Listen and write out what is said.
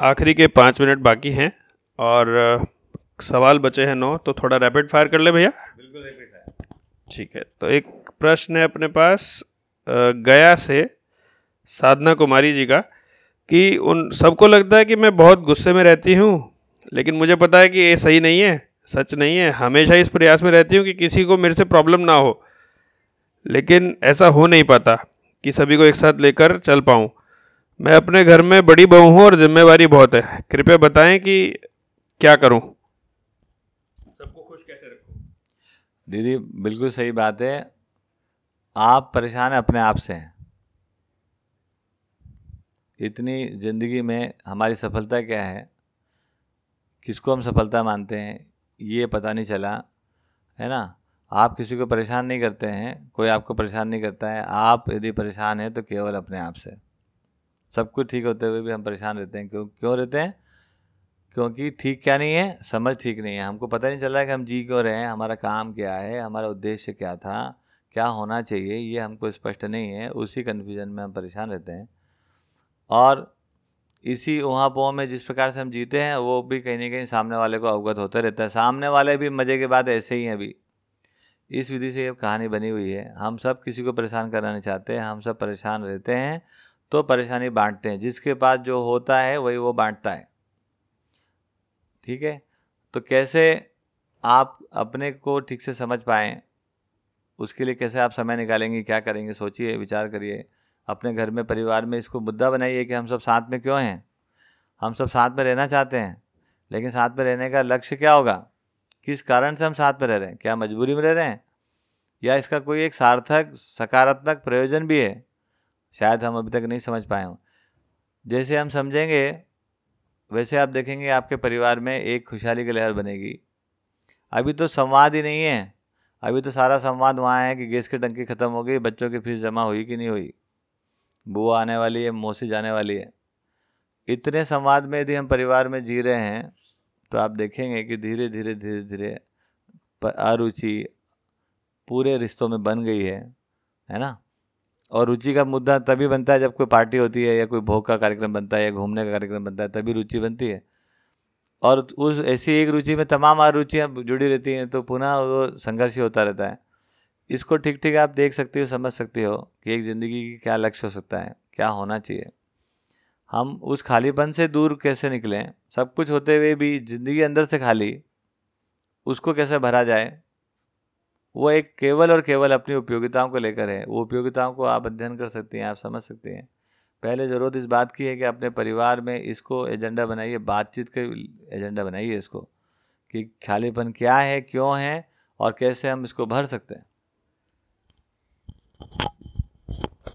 आखिरी के पाँच मिनट बाकी हैं और सवाल बचे हैं नौ तो थोड़ा रैपिड फायर कर ले भैया। बिल्कुल रैपिड फायर ठीक है तो एक प्रश्न है अपने पास गया से साधना कुमारी जी का कि उन सबको लगता है कि मैं बहुत गुस्से में रहती हूँ लेकिन मुझे पता है कि ये सही नहीं है सच नहीं है। हमेशा इस प्रयास में रहती हूँ कि किसी को मेरे से प्रॉब्लम ना हो लेकिन ऐसा हो नहीं पाता कि सभी को एक साथ लेकर चल पाऊँ। मैं अपने घर में बड़ी बहू हूँ और जिम्मेवारी बहुत है। कृपया बताएँ कि क्या करूँ? सबको खुश कैसे रखूँ? दीदी बिल्कुल सही बात है। आप परेशान हैं अपने आप से हैं। इतनी ज़िंदगी में हमारी सफलता क्या है? किसको हम सफलता मानते हैं? ये पता नहीं चला है ना? आप किसी को परेशान नहीं करते हैं कोई आपको परेशान नहीं करता है। आप यदि परेशान हैं तो केवल अपने आप से। सब कुछ ठीक होते हुए भी हम परेशान रहते हैं। क्यों क्यों रहते हैं? क्योंकि ठीक क्या नहीं है, समझ ठीक नहीं है। हमको पता नहीं चल रहा है कि हम जी क्यों रहे हैं, हमारा काम क्या है, हमारा उद्देश्य क्या था, क्या होना चाहिए, ये हमको स्पष्ट नहीं है। उसी कन्फ्यूज़न में हम परेशान रहते हैं। और इसी वहाँ पोह में जिस प्रकार से हम जीते हैं, वो भी कहीं ना कहीं सामने वाले को अवगत होता रहता है। सामने वाले भी मज़े के बाद ऐसे ही हैं अभी। इस विधि से ये कहानी बनी हुई है। हम सब किसी को परेशान करना नहीं चाहते, हम सब परेशान रहते हैं। तो परेशानी बांटते हैं। जिसके पास जो होता है, वही वो बांटता है। ठीक है? तो कैसे आप अपने को ठीक से समझ पाएँ? उसके लिए कैसे आप समय निकालेंगे? क्या करेंगे? सोचिए, विचार करिए। अपने घर में, परिवार में इसको मुद्दा बनाइए कि हम सब साथ में क्यों हैं? हम सब साथ में रहना चाहते हैं, लेकिन साथ में रहने का लक्ष्य क्या होगा? किस कारण से हम साथ में रह रहे हैं? क्या मजबूरी में रह रहे हैं? या इसका कोई एक सार्थक, सकारात्मक प्रयोजन भी है? शायद हम अभी तक नहीं समझ पाए हों। जैसे हम समझेंगे, वैसे आप देखेंगे आपके परिवार में एक खुशहाली की लहर बनेगी। अभी तो संवाद ही नहीं है। अभी तो सारा संवाद वहाँ है कि गैस की टंकी ख़त्म हो गई, बच्चों की फ़ीस जमा हुई कि नहीं हुई। बुआ आने वाली है, मौसी जाने वाली है। इतने संवाद में यदि हम परिवार में जी रहे हैं तो आप देखेंगे कि धीरे धीरे धीरे धीरे अरुचि पूरे रिश्तों में बन गई है है ना? और रुचि का मुद्दा तभी बनता है जब कोई पार्टी होती है या कोई भोग का कार्यक्रम बनता है या घूमने का कार्यक्रम बनता है, तभी रुचि बनती है। और उस ऐसी एक रुचि में तमाम और रुचियाँ जुड़ी रहती हैं तो पुनः वो संघर्ष ही होता रहता है। इसको ठीक ठीक आप देख सकते हो, समझ सकते हो कि एक ज़िंदगी की क्या लक्ष्य हो सकता है, क्या होना चाहिए। हम उस खालीपन से दूर कैसे निकलें? सब कुछ होते हुए भी ज़िंदगी अंदर से खाली, उसको कैसे भरा जाए? वो एक केवल और केवल अपनी उपयोगिताओं को लेकर है। वो उपयोगिताओं को आप अध्ययन कर सकते हैं, आप समझ सकते हैं। पहले ज़रूरत इस बात की है कि अपने परिवार में इसको एजेंडा बनाइए, बातचीत के एजेंडा बनाइए इसको कि खालीपन क्या है, क्यों है और कैसे हम इसको भर सकते हैं।